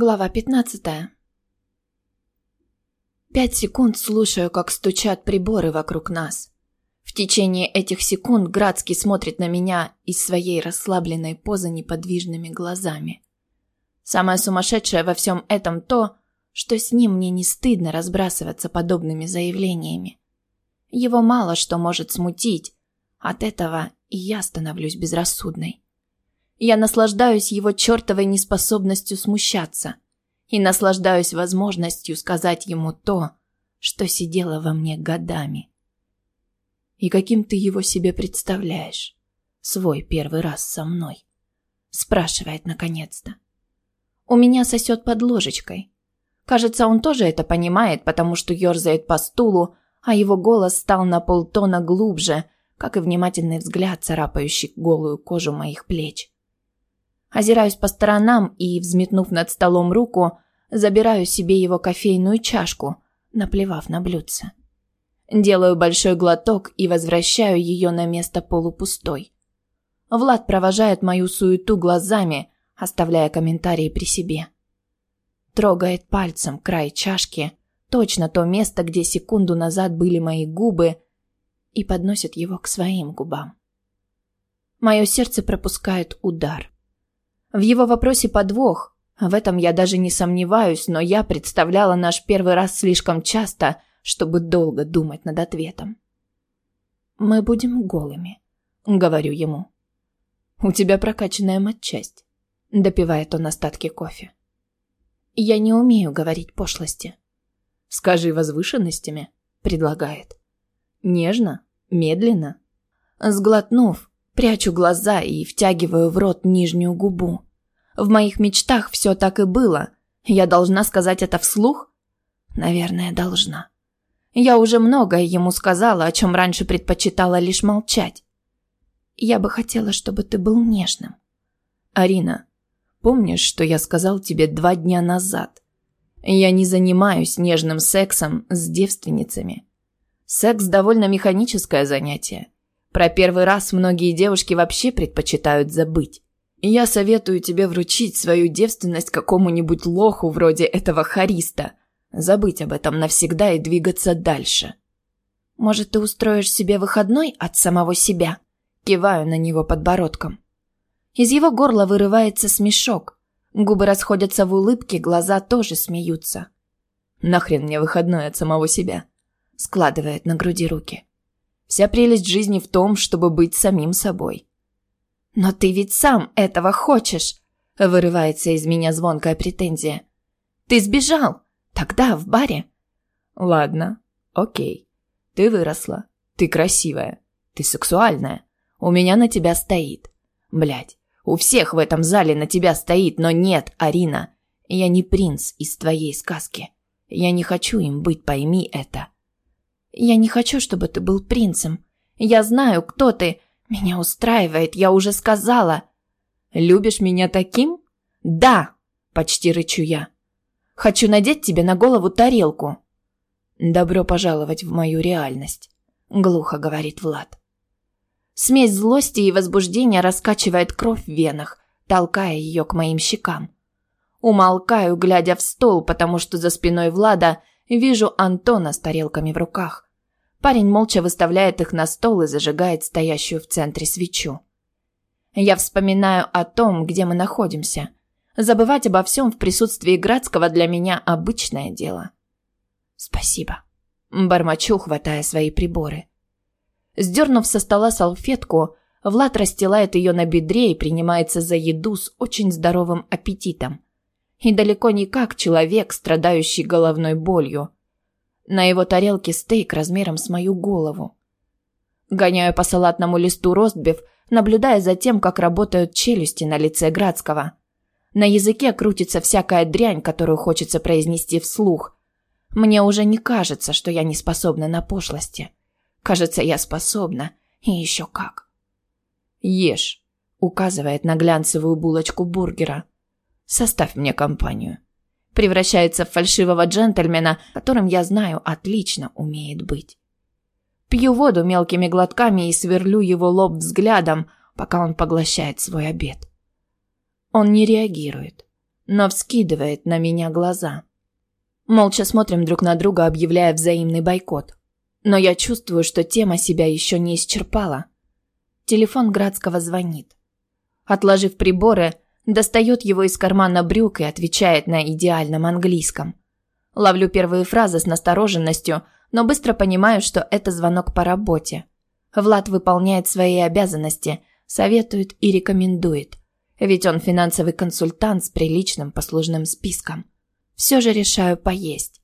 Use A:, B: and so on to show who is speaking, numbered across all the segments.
A: Глава 15. Пять секунд слушаю, как стучат приборы вокруг нас. В течение этих секунд Градский смотрит на меня из своей расслабленной позы неподвижными глазами. Самое сумасшедшее во всем этом то, что с ним мне не стыдно разбрасываться подобными заявлениями. Его мало что может смутить, от этого и я становлюсь безрассудной. Я наслаждаюсь его чертовой неспособностью смущаться и наслаждаюсь возможностью сказать ему то, что сидело во мне годами. И каким ты его себе представляешь? Свой первый раз со мной. Спрашивает наконец-то. У меня сосет под ложечкой. Кажется, он тоже это понимает, потому что ерзает по стулу, а его голос стал на полтона глубже, как и внимательный взгляд, царапающий голую кожу моих плеч. Озираюсь по сторонам и, взметнув над столом руку, забираю себе его кофейную чашку, наплевав на блюдце. Делаю большой глоток и возвращаю ее на место полупустой. Влад провожает мою суету глазами, оставляя комментарии при себе. Трогает пальцем край чашки, точно то место, где секунду назад были мои губы, и подносит его к своим губам. Мое сердце пропускает удар. В его вопросе подвох. В этом я даже не сомневаюсь, но я представляла наш первый раз слишком часто, чтобы долго думать над ответом. «Мы будем голыми», — говорю ему. «У тебя прокачанная матчасть», — допивает он остатки кофе. «Я не умею говорить пошлости». «Скажи возвышенностями», — предлагает. «Нежно, медленно». Сглотнув, Прячу глаза и втягиваю в рот нижнюю губу. В моих мечтах все так и было. Я должна сказать это вслух? Наверное, должна. Я уже многое ему сказала, о чем раньше предпочитала лишь молчать. Я бы хотела, чтобы ты был нежным. Арина, помнишь, что я сказал тебе два дня назад? Я не занимаюсь нежным сексом с девственницами. Секс довольно механическое занятие. Про первый раз многие девушки вообще предпочитают забыть. я советую тебе вручить свою девственность какому-нибудь лоху вроде этого хариста. Забыть об этом навсегда и двигаться дальше. Может, ты устроишь себе выходной от самого себя? Киваю на него подбородком. Из его горла вырывается смешок. Губы расходятся в улыбке, глаза тоже смеются. Нахрен мне выходной от самого себя? Складывает на груди руки. Вся прелесть жизни в том, чтобы быть самим собой. «Но ты ведь сам этого хочешь!» – вырывается из меня звонкая претензия. «Ты сбежал! Тогда, в баре!» «Ладно, окей. Ты выросла. Ты красивая. Ты сексуальная. У меня на тебя стоит. Блядь, у всех в этом зале на тебя стоит, но нет, Арина. Я не принц из твоей сказки. Я не хочу им быть, пойми это. Я не хочу, чтобы ты был принцем. Я знаю, кто ты. Меня устраивает, я уже сказала. Любишь меня таким? Да, почти рычу я. Хочу надеть тебе на голову тарелку. Добро пожаловать в мою реальность, глухо говорит Влад. Смесь злости и возбуждения раскачивает кровь в венах, толкая ее к моим щекам. Умолкаю, глядя в стол, потому что за спиной Влада Вижу Антона с тарелками в руках. Парень молча выставляет их на стол и зажигает стоящую в центре свечу. Я вспоминаю о том, где мы находимся. Забывать обо всем в присутствии Градского для меня обычное дело. Спасибо. Бормочу, хватая свои приборы. Сдернув со стола салфетку, Влад расстилает ее на бедре и принимается за еду с очень здоровым аппетитом и далеко не как человек, страдающий головной болью. На его тарелке стейк размером с мою голову. Гоняю по салатному листу ростбиф, наблюдая за тем, как работают челюсти на лице Градского. На языке крутится всякая дрянь, которую хочется произнести вслух. Мне уже не кажется, что я не способна на пошлости. Кажется, я способна. И еще как. «Ешь», — указывает на глянцевую булочку бургера. Составь мне компанию. Превращается в фальшивого джентльмена, которым я знаю отлично умеет быть. Пью воду мелкими глотками и сверлю его лоб взглядом, пока он поглощает свой обед. Он не реагирует. но вскидывает на меня глаза. Молча смотрим друг на друга, объявляя взаимный бойкот. Но я чувствую, что тема себя еще не исчерпала. Телефон Градского звонит. Отложив приборы, достает его из кармана брюк и отвечает на идеальном английском. Ловлю первые фразы с настороженностью, но быстро понимаю, что это звонок по работе. Влад выполняет свои обязанности, советует и рекомендует. Ведь он финансовый консультант с приличным послужным списком. Все же решаю поесть.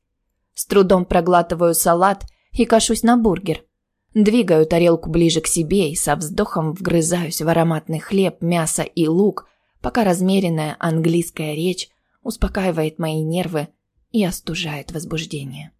A: С трудом проглатываю салат и кашусь на бургер. Двигаю тарелку ближе к себе и со вздохом вгрызаюсь в ароматный хлеб, мясо и лук, пока размеренная английская речь успокаивает мои нервы и остужает возбуждение.